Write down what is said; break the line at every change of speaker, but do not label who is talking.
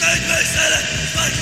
State